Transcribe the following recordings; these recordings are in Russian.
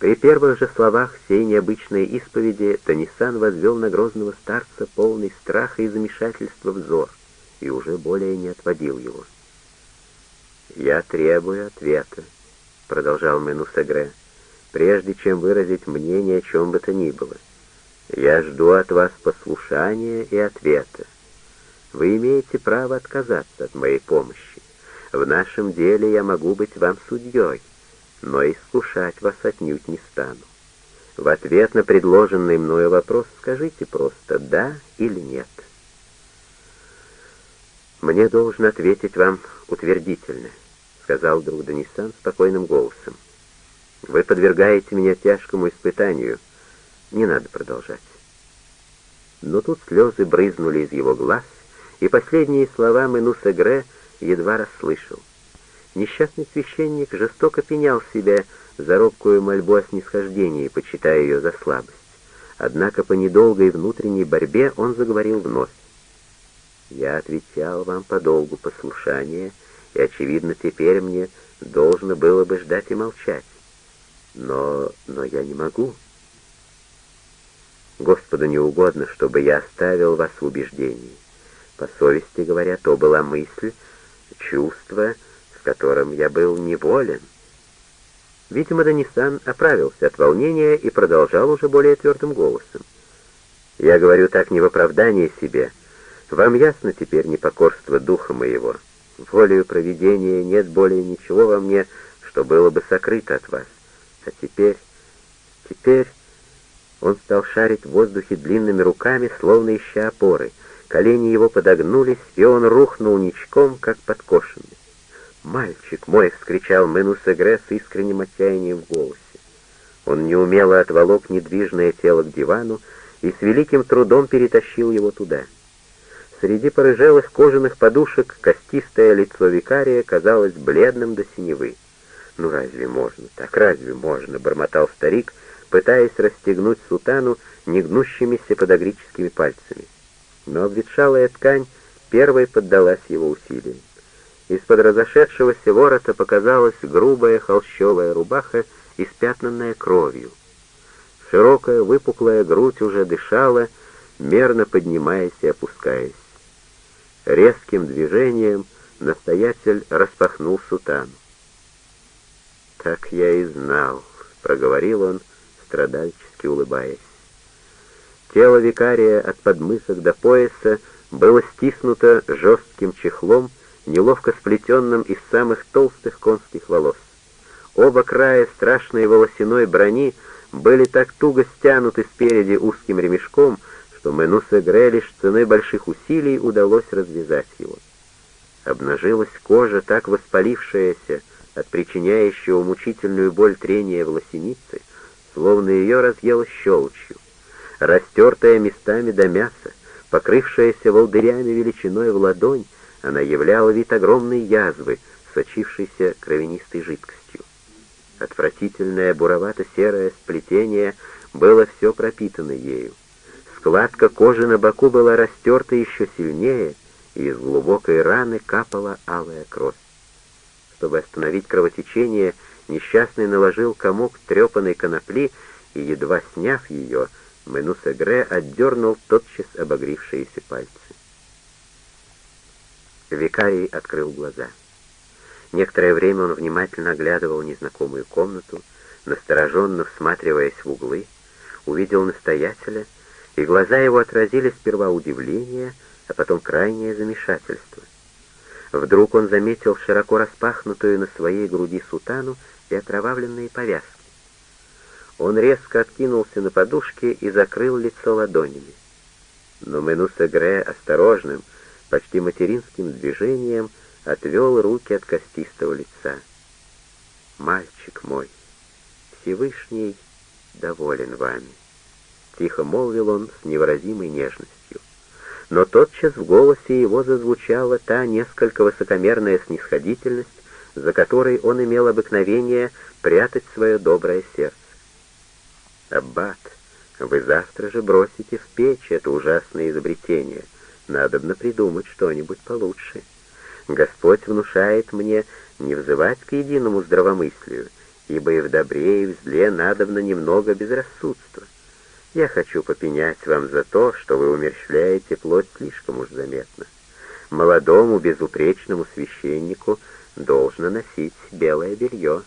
При первых же словах всей необычной исповеди Танисан возвел на грозного старца полный страха и замешательства взор и уже более не отводил его. «Я требую ответа», — продолжал Менусагре, «прежде чем выразить мнение о чем бы то ни было. Я жду от вас послушания и ответа. Вы имеете право отказаться от моей помощи. В нашем деле я могу быть вам судьей, но искушать вас отнюдь не стану. В ответ на предложенный мною вопрос скажите просто «да» или «нет». «Мне должен ответить вам утвердительно», — сказал друг Данисан спокойным голосом. «Вы подвергаете меня тяжкому испытанию. Не надо продолжать». Но тут слезы брызнули из его глаз, и последние слова Менуса Гре едва расслышал. Несчастный священник жестоко пенял себя за робкую мольбу о снисхождении, почитая ее за слабость. Однако по недолгой внутренней борьбе он заговорил вновь. «Я отвечал вам по долгу послушания, и, очевидно, теперь мне должно было бы ждать и молчать. Но... но я не могу. Господу не угодно, чтобы я оставил вас в убеждении. По совести говоря, то была мысль, чувство, с которым я был неволен. Видимо, Данисан оправился от волнения и продолжал уже более твердым голосом. «Я говорю так не в оправдании себе. Вам ясно теперь непокорство духа моего. Волею провидения нет более ничего во мне, что было бы сокрыто от вас. А теперь, теперь...» Он стал шарить в воздухе длинными руками, словно ища опоры. Колени его подогнулись, и он рухнул ничком, как подкошенный. «Мальчик мой!» — вскричал Менус Эгре с искренним отчаянием в голосе. Он неумело отволок недвижное тело к дивану и с великим трудом перетащил его туда. Среди порыжелых кожаных подушек костистое лицо викария казалось бледным до синевы. «Ну разве можно так, разве можно?» — бормотал старик, пытаясь расстегнуть сутану негнущимися подогрическими пальцами. Но обветшалая ткань первой поддалась его усилиям. Из-под разошедшегося ворота показалась грубая холщовая рубаха, испятнанная кровью. Широкая выпуклая грудь уже дышала, мерно поднимаясь и опускаясь. Резким движением настоятель распахнул сутану. «Так я и знал», — проговорил он, страдальчески улыбаясь. Тело викария от подмысок до пояса было стиснуто жестким чехлом, неловко сплетенным из самых толстых конских волос. Оба края страшной волосяной брони были так туго стянуты спереди узким ремешком, что Менусе Гре лишь ценой больших усилий удалось развязать его. Обнажилась кожа, так воспалившаяся от причиняющего мучительную боль трения волосеницы, словно ее разъела щелочью. Растертая местами до мяса, покрывшаяся волдырями величиной в ладонь, она являла вид огромной язвы, сочившейся кровянистой жидкостью. Отвратительное буровато-серое сплетение было все пропитано ею. Складка кожи на боку была растерта еще сильнее, и из глубокой раны капала алая кровь. Чтобы остановить кровотечение, несчастный наложил комок трепанной конопли и, едва сняв ее, Менусагре отдернул тотчас обогревшиеся пальцы. Викарий открыл глаза. Некоторое время он внимательно оглядывал незнакомую комнату, настороженно всматриваясь в углы, увидел настоятеля, и глаза его отразили сперва удивление, а потом крайнее замешательство. Вдруг он заметил широко распахнутую на своей груди сутану и окровавленные повязки. Он резко откинулся на подушке и закрыл лицо ладонями. Но Менуса Гре осторожным, почти материнским движением отвел руки от костистого лица. «Мальчик мой, Всевышний доволен вами», — тихо молвил он с невыразимой нежностью. Но тотчас в голосе его зазвучала та несколько высокомерная снисходительность, за которой он имел обыкновение прятать свое доброе сердце. «Аббат, вы завтра же бросите в печь это ужасное изобретение», Надобно придумать что-нибудь получше. Господь внушает мне не взывать к единому здравомыслию ибо и в добре, и в зле надобно немного безрассудства. Я хочу попенять вам за то, что вы умерщвляете плоть слишком уж заметно. Молодому безупречному священнику должно носить белое белье.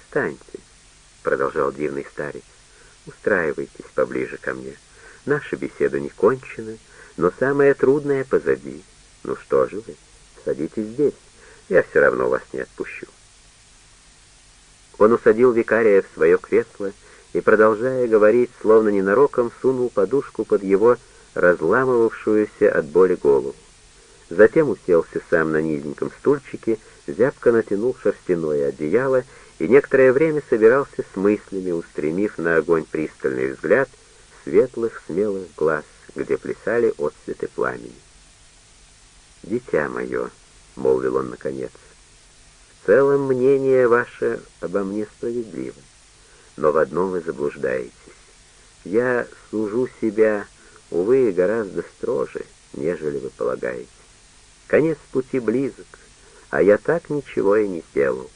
«Встаньте», — продолжал дивный старец, — «устраивайтесь поближе ко мне. Наша беседа не кончена, но самое трудное позади. Ну что же вы, садитесь здесь, я все равно вас не отпущу». Он усадил викария в свое кресло и, продолжая говорить, словно ненароком, сунул подушку под его разламывавшуюся от боли голову. Затем уселся сам на низеньком стульчике, зябко натянул шерстяное одеяло и некоторое время собирался с мыслями, устремив на огонь пристальный взгляд светлых, смелых глаз, где плясали отцветы пламени. «Дитя мое», — молвил он наконец, — «в целом мнение ваше обо мне справедливо но в одном вы заблуждаетесь. Я служу себя, увы, гораздо строже, нежели вы полагаете. Конец пути близок, а я так ничего и не сделал.